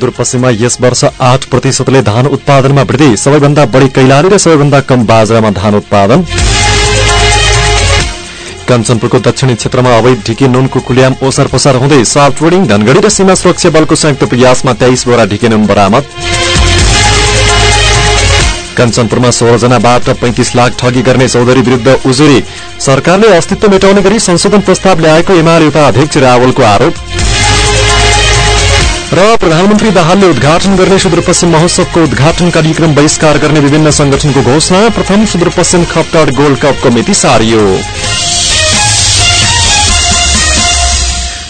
सुदूरपश्चिममा यस वर्ष आठ प्रतिशतले धान उत्पादनमा वृद्धि। सबैभन्दा बढ़ी कैलाली र सबैभन्दा कम बाजरामा धान उत्पादन। कञ्चनपुरको दक्षिणी क्षेत्रमा अवैध ढिके नुनको कुल्याम ओसार पसार हुँदै साफ ट्रेडिङ धनगढ़ी र सीमा सुरक्षा बलको संयुक्त प्रयासमा तेइस बोरा ढिके नुन बरामद। कञ्चनपुरमा सोह्रजनाबाट पैंतिस लाख ठगी गर्ने चौधरी विरूद्ध उजुरी। सरकारले अस्तित्व मेटाउने गरी संशोधन प्रस्ताव ल्याएको एमाले उपाध्यक्ष रावलको आरोप। र प्रधानमन्त्री दाहालले उद्घाटन गर्ने सुदूरपश्चिम महोत्सवको उद्घाटन कार्यक्रम बहिष्कार गर्ने विभिन्न संगठनको घोषणा प्रथम सुदूरपश्चिम खपटाड गोल्ड कपको मिति सारियो।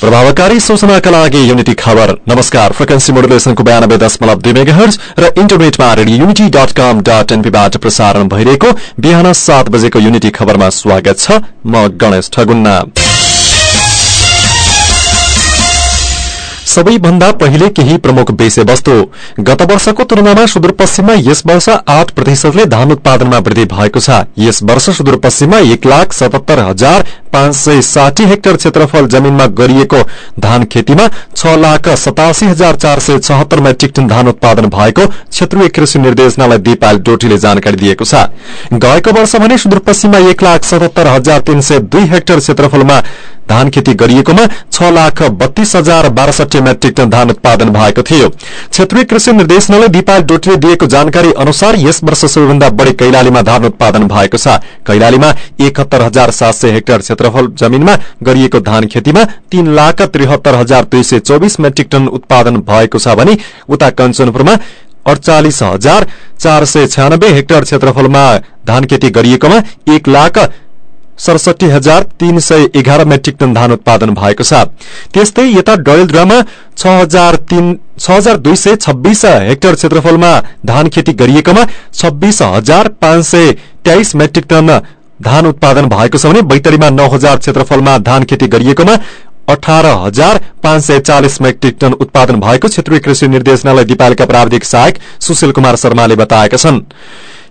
प्रभावकारी सूचनाका लागि युनिटी खबर। नमस्कार फ्रिक्वेन्सी मोडुलेसनको बयानब्बे दशमलव दुई मेगाहर्ज र इन्टरनेटमा Radio Unity dot com dot एनपीबाट प्रसारण भइरहेको बिहान सात बजेको युनिटी खबरमा स्वागत छ म गणेश ठगुन्ना। सबैभन्दा पहिले केही प्रमुख विषयवस्तु। गत वर्षको तुलनामा सुदूरपश्चिममा यस वर्ष आठ प्रतिशतले धान उत्पादनमा वृद्धि भएको छ। यस वर्ष सुदूरपश्चिममा एक लाख सतहत्तर हजार पाँच सय साठी हेक्टर क्षेत्रफल जमीनमा गरिएको धान खेतीमा छ लाख सतासी हजार चार सय छहत्तर मेट्रिक टन धान उत्पादन भएको क्षेत्रीय कृषि निर्देशनालय दिपाल डोटीले जानकारी दिएको छ। गएको वर्ष भने सुदूरपश्चिममा एक लाख सतहत्तर हजार तीन सय दुई हेक्टर क्षेत्रफलमा धान खेती गरिएकोमा छ लाख बत्तीस हजार बासठी मेट्रिक टन धान उत्पादन भएको थियो। क्षेत्रीय कृषि निर्देशनालय दिपाल डोटीले दिएको जानकारी अनुसार यस वर्ष सबैभन्दा बढ़ी कैलालीमा धान उत्पादन भएको छ। कैलालीमा एकहत्तर हजार सात सय हेक्टर क्षेत्रफल जमीनमा गरिएको धान खेतीमा तीन लाख त्रिहत्तर हजार दुई सय चौबिस मेट्रिक टन उत्पादन भएको छ भने उता कञ्चनपुरमा अडचालिस हजार चार सय छयानब्बे हेक्टर क्षेत्रफलमा धान खेती गरिएकोमा एक लाख सडसठी हजार तीन सय एघार मेट्रिक टन धान उत्पादन भएको छ। त्यस्तै यता डडेलधुरामा छ हजार दुई सय छब्बीस हेक्टर क्षेत्रफलमा धान खेती गरिएकोमा छब्बीस हजार पाँच सय तेइस मेट्रिक टन धान उत्पादन भएको छ भने बैतडीमा नौ हजार क्षेत्रफलमा धान खेती गरिएकोमा अठार हजार पाँच सय चालिस मेट्रिक टन उत्पादन भएको क्षेत्रीय कृषि निर्देशनालय दिपालका प्राविधिक सहायक सुशील कुमार शर्माले बताएका छन्।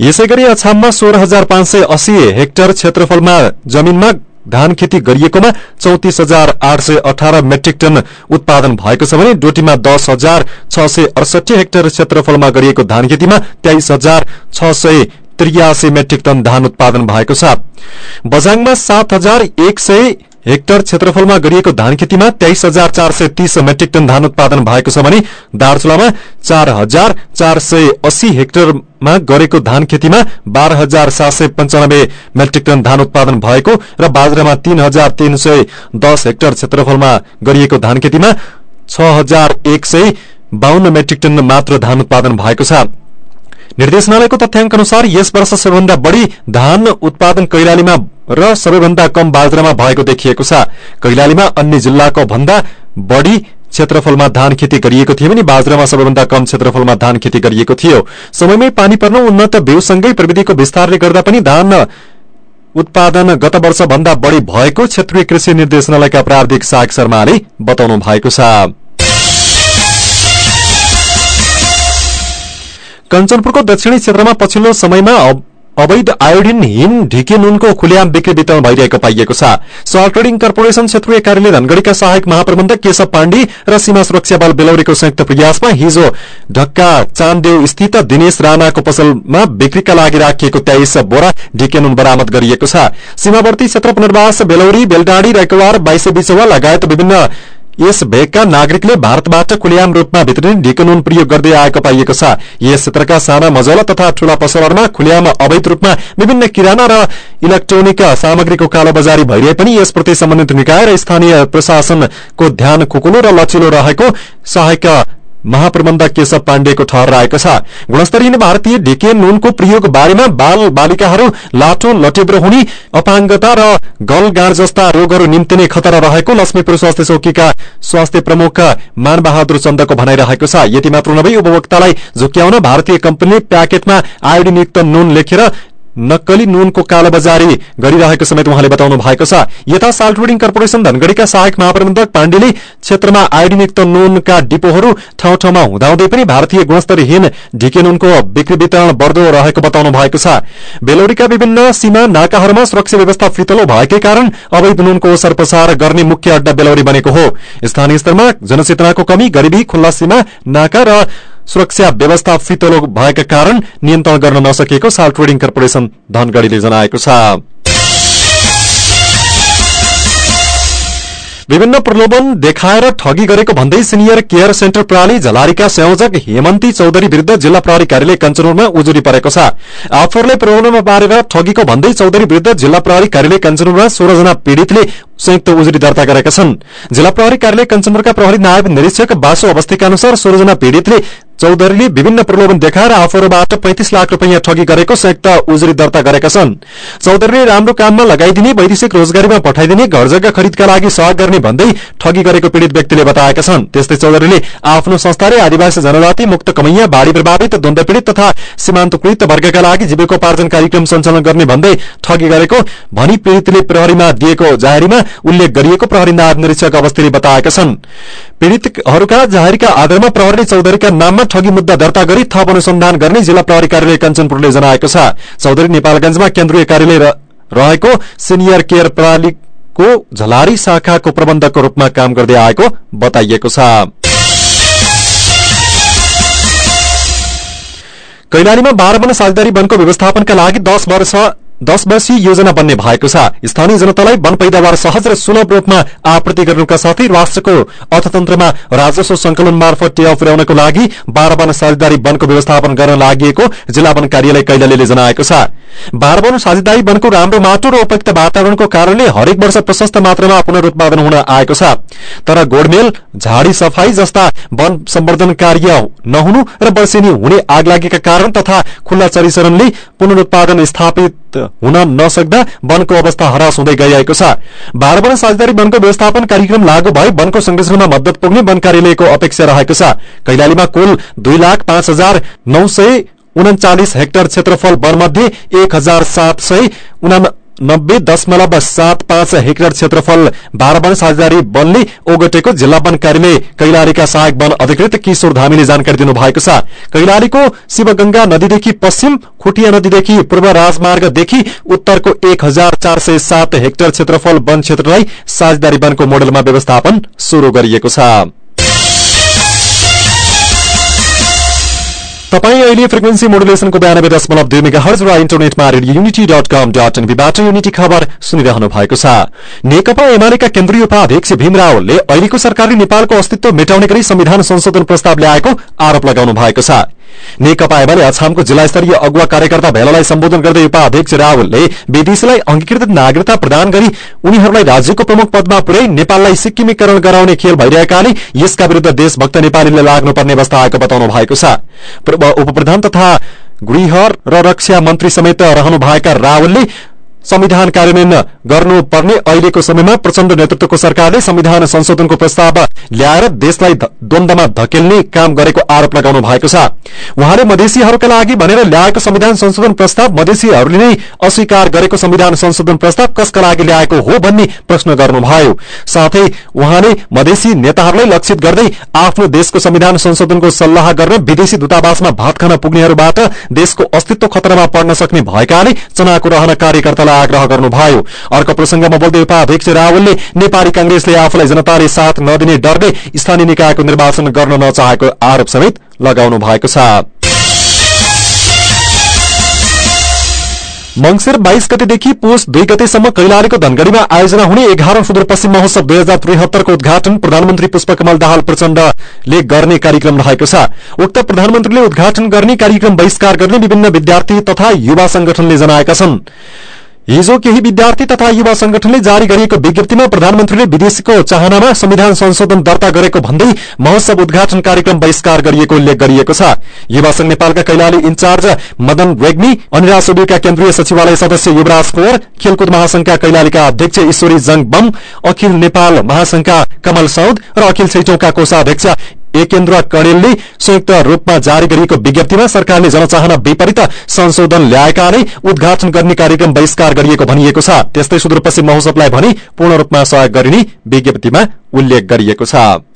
यसै गरी अछाममा सोह्र हजार पाँच सय अस्सी हेक्टर क्षेत्रफलमा जमीनमा धान खेती गरिएकोमा चौतिस हजार आठ सय अठार मेट्रिक टन उत्पादन भएको छ भने डोटीमा दस हजार छ सय अडसठी हेक्टर क्षेत्रफलमा गरिएको धान खेतीमा तेइस हजार छ सय त्रियासी मेट्रिक टन धान उत्पादन भएको छ। बजाङमा सात हजार एक सय हेक्टर क्षेत्रफलमा गरिएको धान खेतीमा तेइस हजार चार सय तीस मेट्रिक टन धान उत्पादन भएको छ भने दार्चुलामा चार हजार चार सय अस्सी हेक्टरमा गरेको धान खेतीमा बाह्र हजार सात सय पञ्चानब्बे मेट्रिक टन धान उत्पादन भएको र बाजरामा तीन हजार तीन सय दस हेक्टर क्षेत्रफलमा गरिएको धान खेतीमा छ हजार एक सय बाहन्न मेट्रिक टन मात्र धान उत्पादन भएको छ। निर्देशनालयको तथ्याङ्क अनुसार यस वर्ष सबैभन्दा बढ़ी धान उत्पादन कैलालीमा र सबैभन्दा कम बाजरामा भएको देखिएको छ। कैलालीमा अन्य जिल्लाको भन्दा बढ़ी क्षेत्रफलमा धान खेती गरिएको थियो भने बाजरामा सबैभन्दा कम क्षेत्रफलमा धान खेती गरिएको थियो। समयमै पानी पर्नु उन्नत बिउसँगै प्रविधिको विस्तारले गर्दा पनि धान उत्पादन गत वर्ष भन्दा बढ़ी भएको क्षेत्रीय कृषि निर्देशनालयका प्राविधिक साग शर्माले बताउनु भएको छ। कञ्चनपुरको दक्षिणी क्षेत्रमा पछिल्लो समयमा अवैध आयोडिनहीन ढिके नुनको खुल्याम बिक्री वितरण भइरहेको पाइएको छ। सहर ट्रेडिङ कर्पोरेशन क्षेत्रीय कार्यालय धनगढ़ीका सहायक महाप्रबन्धक केशव पाण्डी र सीमा सुरक्षा बल बेलौरीको संयुक्त प्रयासमा हिजो ढक्का चान्देव स्थित दिनेश राणाको पसलमा बिक्रीका लागि राखिएको तेइस बोरा ढिके नुन बरामद गरिएको छ। सीमावर्ती क्षेत्र पुनर्वास बेलौरी बेलडाँडी रेकवार बाइसे बिचवा लगायत विभिन्न यस भेगका नागरिकले भारतबाट खुल्याम रूपमा भित्रिने ढिको नुन प्रयोग गर्दै आएको पाइएको छ। यस क्षेत्रका साना मजौला तथा ठूला पसलहरूमा खुल्याम अवैध रूपमा विभिन्न किराना र इलेक्ट्रोनिक सामग्रीको कालोबजारी भइरहे पनि यसप्रति सम्बन्धित निकाय र स्थानीय प्रशासनको ध्यान खुकुलो र लचिलो रहेको सहायक महाप्रबन्धक केशव पाण्डेको ठहर रहेको छ। गुणस्तरीय भारतीय ढिके नुनको प्रयोग बारेमा बाल बालिकाहरू लाठो लटेब्रो हुने अपाङ्गता र गलगाँड जस्ता रोगहरू निम्ति नै खतरा रहेको लक्ष्मीपुर स्वास्थ्य चौकीका स्वास्थ्य प्रमुख मानबहादुर चन्दको भनाइरहेको छ। यति मात्र नभई उपभोक्तालाई झुक्याउन भारतीय कम्पनीले प्याकेटमा आयोडिनयुक्त नुन लेखेर नक्कली नुनको कालोबजारी गरिरहेको समेत उहाँले बताउनु भएको छ। यता साल ट्रेडिङ कर्पोरेशन धनगढ़ीका सहायक महाप्रबन्धक पाण्डेले क्षेत्रमा आयोडिनयुक्त नुनका डिपोहरू ठाउँ ठाउँमा हुँदाहुँदै पनि भारतीय गुणस्तरहीन ढिके नुनको बिक्री वितरण बढ़दो रहेको बताउनु भएको छ। बेलौरीका विभिन्न सीमा नाकाहरूमा सुरक्षा व्यवस्था फितलो भएकै कारण अवैध नुनको ओसार पसार गर्ने मुख्य अड्डा बेलौरी बनेको हो। स्थानीय स्तरमा जनचेतनाको कमी गरिबी खुल्ला सीमा नाका र सुरक्षा व्यवस्था फितलो भएका कारण नियन्त्रण गर्न नसकेको साल ट्रेडिङ कर्पोरेशन धनगढ़ीले जनाएको छ। विभिन्न प्रलोभन देखाएर ठगी गरेको भन्दै सिनियर केयर सेन्टर प्रणाली झलारीका संयोजक हेमन्ती चौधरी विरूद्ध जिल्ला प्रहरी कार्यालय कञ्चनपुरमा उजुरी परेको छ। आफूहरूले प्रलोभनमा पारेर ठगीको भन्दै चौधरी विरूद्ध जिल्ला प्रहरी कार्यालय कञ्चनपुरमा सोह्रजना पीड़ितले संयुक्त उजुरी दर्ता गरेका छन्। जिल्ला प्रहरी कार्यालय कञ्चनपुरका प्रहरी नायब निरीक्षक बासु अवस्थीका अनुसार सोह्रजना पीड़ितले चौधरीले विभिन्न प्रलोभन देखाएर आफूहरूबाट पैंतिस लाख रूपियाँ ठगी गरेको संयुक्त उजुरी दर्ता गरेका छन्। चौधरीले राम्रो काममा लगाइदिने वैदेशिक रोजगारीमा पठाइदिने घर जग्गा खरिदका लागि सहयोग गर्ने भन्दै ठगी गरेको पीड़ित व्यक्तिले बताएका छन्। त्यस्तै चौधरीले आफ्नो संस्थाले आदिवासी जनजाति मुक्त कमैया बाढ़ी प्रभावित द्वन्द पीड़ित तथा सीमान्तकृत वर्गका लागि जीविकोपार्जन कार्यक्रम सञ्चालन गर्ने भन्दै ठगी गरेको भनी पीड़ितले प्रहरीमा दिएको जाहेरीमा उल्लेख गरिएको प्रहरी निरीक्षक अवस्थीले बताएका छन्। पीड़ितहरूका जाहेरीका आधारमा प्रहरीले चौधरीका नाममा ठगी मुद्दा दर्ता गरी थप अनुसन्धान गर्ने जिल्ला प्रहरी कार्यालय कञ्चनपुरले जनाएको छ। चौधरी नेपालगंजमा केन्द्रीय कार्यालय रहेको सिनियर केयर प्रणालीको झलारी शाखाको प्रबन्धकको रूपमा काम गर्दै आएको बताइएको छ। कैलालीमा बाह्र वन साझेदारी वनको व्यवस्थापनका लागि दस वर्ष दश वर्षीय योजना बन्ने भएको छ। स्थानीय जनतालाई वन पैदावार सहज र सुलभ रूपमा आपूर्ति गर्नुका साथै राष्ट्रको अर्थतन्त्रमा राजस्व संकलन मार्फत टेवा पुर्याउनको लागि बाह्र वन साझेदारी वनको व्यवस्थापन गर्न लागि जिल्ला वन कार्यालय कैलालीले जनाएको छ। बाह्र वन साझेदारी वनको राम्रो माटो र उपयुक्त वातावरणको कारणले हरेक वर्ष प्रशस्त मात्रामा पुनरुत्पादन हुन आएको छ। तर गोडमेल झाडी सफाई जस्ता वन सम्वर्धन कार्य नहुनु र वर्षेनी हुने आगलागीका कारण तथा खुल्ला चरिचरणले पुनरुत्पादन स्थापित हुन नसक्दा वनको अवस्था हरास हुँदै गइरहेको छ। वन साझेदारी वनको व्यवस्थापन कार्यक्रम लागू भए वनको संरक्षणमा मद्दत पुग्ने वन कार्यालयको अपेक्षा रहेको छ। कैलालीमा कुल दुई लाख पाँच हजार नौ सय उन्चालिस हेक्टर क्षेत्रफल वनमध्ये एक हजार सात सय नब्बे दशमलव सात पाँच हेक्टर क्षेत्रफल बाह्र वन साझेदारी वनले ओगटेको जिल्ला वन कार्यालय कैलालीका सहायक वन अधिकृत किशोर धामीले जानकारी दिनुभएको छ। कैलालीको शिवगंगा नदीदेखि पश्चिम खुटिया नदीदेखि पूर्व राजमार्गदेखि उत्तरको एक हजार चार सय सात हेक्टर क्षेत्रफल वन क्षेत्रलाई साझेदारी वनको मोडलमा व्यवस्थापन शुरू गरिएको छ। तपाईँ अहिले फ्रिक्वेन्सी मोडुलेसनको बयानब्बे दशमलव दुई मेगा हर्ज र इन्टरनेटमा Radio Unity dot com dot एनबीबाट Unity खबर सुनिरहनु भएको छ। नेकपा एमालेका केन्द्रीय उपाध्यक्ष भीम रावलले अहिलेको सरकारले नेपालको अस्तित्व मेटाउने गरी संविधान संशोधन प्रस्ताव ल्याएको आरोप लगाउनु भएको छ। नेकपा एमाले अछामको जिल्ला स्तरीय अगुवा कार्यकर्ता भेलालाई सम्बोधन गर्दै उपाध्यक्ष रावलले विदेशीलाई अंगीकृत नागरिकता प्रदान गरी उनीहरूलाई राज्यको प्रमुख पदमा पुर्याई नेपाललाई सिक्किमीकरण गराउने खेल भइरहेकाले यसका विरूद्ध देशभक्त नेपालीले लाग्नुपर्ने अवस्था आएको बताउनु भएको छ। पूर्व उप प्रधान तथा गृह र रक्षा मन्त्री समेत रहनुभएका रावलले संविधान कार्यान्वयन गर्नुपर्ने अहिलेको समयमा प्रचण्ड नेतृत्वको सरकारले संविधान संशोधनको प्रस्ताव ल्याएर देशलाई द्वन्दमा धकेल्ने काम गरेको आरोप लगाउनु भएको छ। उहाँले मधेसीहरूका लागि भनेर ल्याएको संविधान संशोधन प्रस्ताव मधेसीहरूले नै अस्वीकार गरेको संविधान संशोधन प्रस्ताव कसका लागि ल्याएको हो भन्ने प्रश्न गर्नुभयो। साथै उहाँले मधेसी नेताहरूलाई लक्षित गर्दै आफ्नो देशको संविधान संशोधनको सल्लाह गर्न विदेशी दूतावासमा भात खान पुग्नेहरूबाट देशको अस्तित्व खतरामा पर्न सक्ने भएकाले चनाको रहन कार्यकर्तालाई आग्रह गर्नुभयो। अर्को प्रसंगमा बोल्दै उपाध्यक्ष रावलले नेपाली कांग्रेसले आफूलाई जनताले साथ नदिने डरले स्थानीय निकायको निर्वाचन गर्न नचाहेको आरोप समेत लगाउनु भएको छ। मंगिर बाइस गतेदेखि पुष दुई गतेसम्म कैलालीको धनगढ़ीमा आयोजना हुने एघारौं सुदूरपश्चिम महोत्सव दुई हजार त्रिहत्तरको उद्घाटन प्रधानमन्त्री पुष्पकमल दाहाल प्रचण्डले गर्ने कार्यक्रम रहेको छ। उक्त प्रधानमन्त्रीले उद्घाटन गर्ने कार्यक्रम बहिष्कार गर्ने विभिन्न विद्यार्थी तथा युवा संगठनले जनाएका छन्। हिजो केही विद्यार्थी तथा युवा संगठनले जारी गरिएको विज्ञप्तिमा प्रधानमन्त्रीले विदेशीको चाहनामा संविधान संशोधन दर्ता गरेको भन्दै महोत्सव उद्घाटन कार्यक्रम बहिष्कार गरिएको उल्लेख गरिएको छ। युवा संघ नेपालका कैलाली इन्चार्ज मदन रेग्मी अनिरा सोडीका केन्द्रीय सचिवालय सदस्य युवराज कोवर खेलकुद महासंघका कैलालीका अध्यक्ष ईश्वरी जंग बम अखिल नेपाल महासंघका कमल साउद र अखिल छैटौंका कोषाध्यक्ष एकेन्द्र कणेलले संयुक्त रूपमा जारी गरिएको विज्ञप्तिमा सरकारले जनचाहना विपरीत संशोधन ल्याएका नै उद्घाटन गर्ने कार्यक्रम बहिष्कार गरिएको भनिएको छ। त्यस्तै सुदूरपश्चिम महोत्सवलाई भने पूर्ण रूपमा सहयोग गरिने विज्ञप्तिमा उल्लेख गरिएको छ।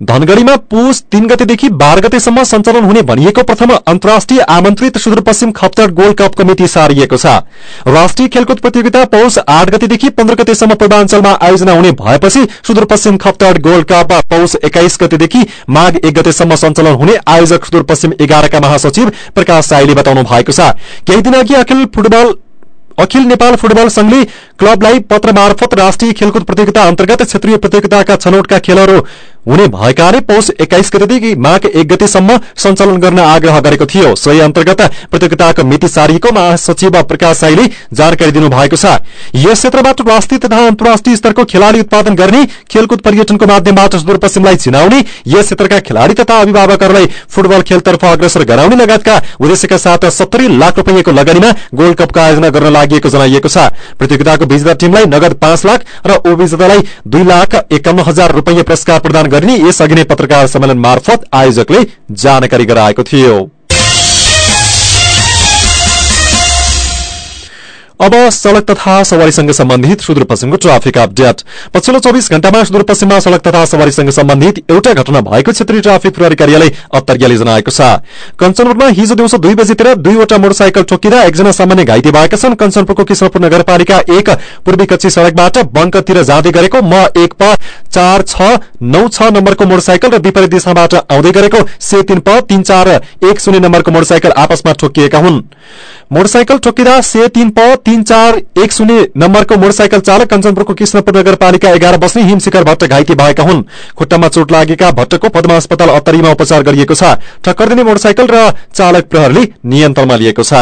धनगढ़ीमा पुष तीन गतेदेखि बाह्र गतेसम्म सञ्चालन हुने भनिएको प्रथम अन्तर्राष्ट्रिय आमन्त्रित Sudurpashchim Khaptad gold cup committee सारिएको छ। राष्ट्रिय खेलकुद प्रतियोगिता पौष आठ गतेदेखि पन्ध्र गतेसम्म पूर्वाञ्चलमा आयोजना हुने भएपछि सुदूरपश्चिम खप्तर गोल्ड कप पौष एक्काइस गतेदेखि माघ एक गतेसम्म सञ्चालन हुने आयोजक सुदूरपश्चिम एघारका महासचिव प्रकाश साईले बताउनु भएको छ। केही दिन अघि अखिल फुटबल अखिल नेपाल फुटबल संघले क्लबलाई पत्र मार्फत राष्ट्रिय खेलकुद प्रतियोगिता अन्तर्गत क्षेत्रीय प्रतियोगिताका छनौटका खेलहरू हुने भएकाले पौष एक्काइस गतेदेखि माघ एक गतेसम्म सञ्चालन गर्न आग्रह गरेको थियो। सोही अन्तर्गत प्रतियोगिताको मिति सारिएको महासचिव प्रकाश साईले जानकारी दिनुभएको छ। यस क्षेत्रबाट राष्ट्रिय तथा अन्तर्राष्ट्रिय स्तरको खेलाड़ी उत्पादन गर्ने खेलकुद पर्यटनको माध्यमबाट सुदूरपश्चिमलाई चिनाउने यस क्षेत्रका खेलाड़ी तथा अभिभावकहरूलाई फुटबल खेलतर्फ अग्रसर गराउने लगायतका उद्देश्यका साथ सत्तरी लाख रूपियाँको लगानीमा गोल्ड कपको आयोजना गर्न लागि जनाइएको छ। प्रतियोगिताको विजेता टीमलाई नगद पाँच लाख र उपविजेतालाई दुई लाख एकाउन्न हजार रूपियाँ पुरस्कार प्रदान गरिने यसअघि नै पत्रकार सम्मेलन मार्फत आयोजकले जानकारी गराएको थियो। अब सड़क तथा सवारीसँग सम्बन्धित सुदूरपश्चिमको ट्राफिक अपडेट। पछिल्लो चौबिस घण्टामा सुदूरपश्चिममा सड़क तथा सवारीसँग सम्बन्धित एउटा घटना भएको क्षेत्रीय ट्राफिक प्रहरी कार्यालय अत्तरियाले जनाएको छ। कञ्चनपुरमा हिजो दिउँसो दुई बजीतिर दुईवटा मोटरसाइकल ठोकिँदा एकजना सामान्य घाइते भएका छन्। कञ्चनपुरको कृष्णपुर नगरपालिका एक पूर्वी कच्ची सड़कबाट बंकतिर जाँदै गरेको म एक प चार छ नौ छ नम्बरको मोटरसाइकल र विपरीत दिशाबाट आउँदै गरेको से तीन प तीन चार एक शून्य नम्बरको मोटरसाइकल आपसमा ठोकिएका हुन्। मोटरसाइकल ठोकिँदा से तीन चार एक शून्य नम्बरको मोटरसाइकल चालक कञ्चनपुरको कृष्णपुर नगरपालिका एघार बस्ने हिमशिखर भट्ट घाइते भएका हुन्। खुट्टामा चोट लागेका भट्टको पद्मा अस्पताल अत्तरीमा उपचार गरिएको छ। ठक्कर दिने मोटरसाइकल र चालक प्रहरले नियन्त्रणमा लिएको छ।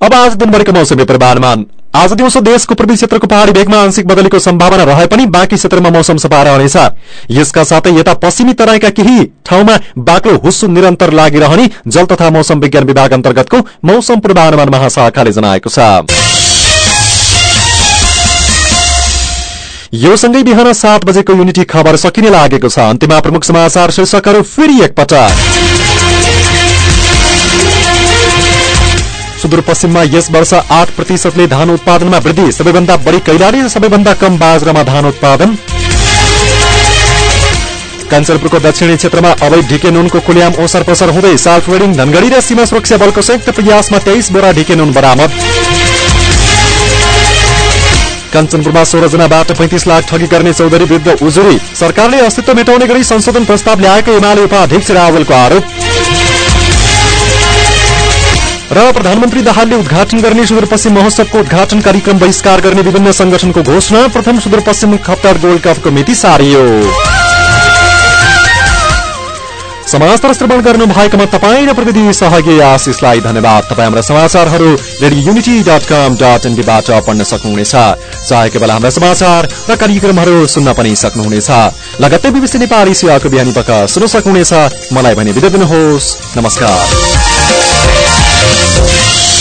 अब आज दिनभरिको मौसमी पूर्वानुमान आज दिउँसो देशको पूर्वी क्षेत्रको पहाड़ी भेगमा आंशिक बदलीको सम्भावना रहे पनि बाँकी क्षेत्रमा मौसम सफा रहनेछ। यसका साथै यता पश्चिमी तराईका केही ठाउँमा बाक्लो हुस्सु निरन्तर लागिरहने जल तथा मौसम विज्ञान विभाग अन्तर्गतको मौसम पूर्वानुमान महाशाखाले जनाएको छ। यो सँगै बिहान सात बजेको युनिटी खबर सकिने लागेको छ। अन्त्यमा प्रमुख समाचार शीर्षकहरू फेरि एकपटक। सुदूरपश्चिममा यस वर्ष आठ प्रतिशतले धान उत्पादनमा वृद्धि। सबैभन्दा बढी कैलाली र सबैभन्दा कम बाजरामा धान उत्पादन। कञ्चनपुरको दक्षिणी क्षेत्रमा अवैध ढिके नुनको खुल्याम ओसर पसर हुँदै वेडिङ धनगढ़ी र सीमा सुरक्षा बलको संयुक्त प्रयासमा तेइस बोरा ढिके नुन बरामद। कञ्चनपुरमा सोह्र जनाबाट पैंतिस लाख ठगी गर्ने चौधरी विरुद्ध उजुरी। सरकारले अस्तित्व मेटाउने गरी संशोधन प्रस्ताव ल्याएको एमाले उपाध्यक्ष रावलको आरोप। र प्रधानमन्त्री दाहालले उद्घाटन गर्ने सुदूरपश्चिम महोत्सवको उद्घाटन कार्यक्रम बहिष्कार गर्ने विभिन्न संगठनको घोषणा प्रथम सुदूरपश्चिम खप्तर गोल्ड कपको मिति सारियो। समाचार श्रवण गर्नु भएकोमा तपाईँ र प्रविधि सहयोगी आशिषलाई धन्यवाद। तपाईँ हाम्रा समाचारहरू radio unity dot com dot एनबीबाट पढ्न सक्नुहुनेछ। चाहेको बेला हाम्रा समाचार र कार्यक्रमहरू सुन्न पनि सक्नुहुनेछ। लगत्तै बिबिसी नेपाली सेवाको बिहानी पक सुन्न सक्नुहुनेछ। मलाई भने बिदा दिनुहोस्। नमस्कार। Thank you.